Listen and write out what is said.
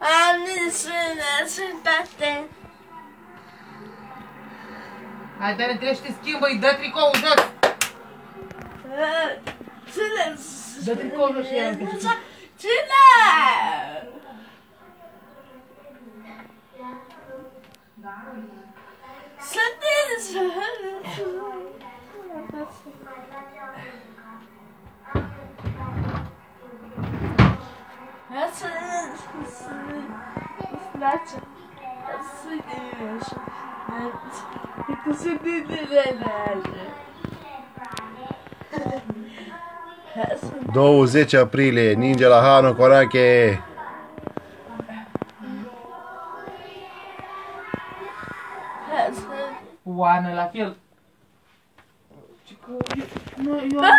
I'm this button. Hai, dar întrește schimbă dă tricoul jos! Dă tricoul jos și ea în Cine? Să te Să... Să... Place. Să ne așa. Cu sândele 20 aprilie, ninge la Hano Corache. Oană la fel.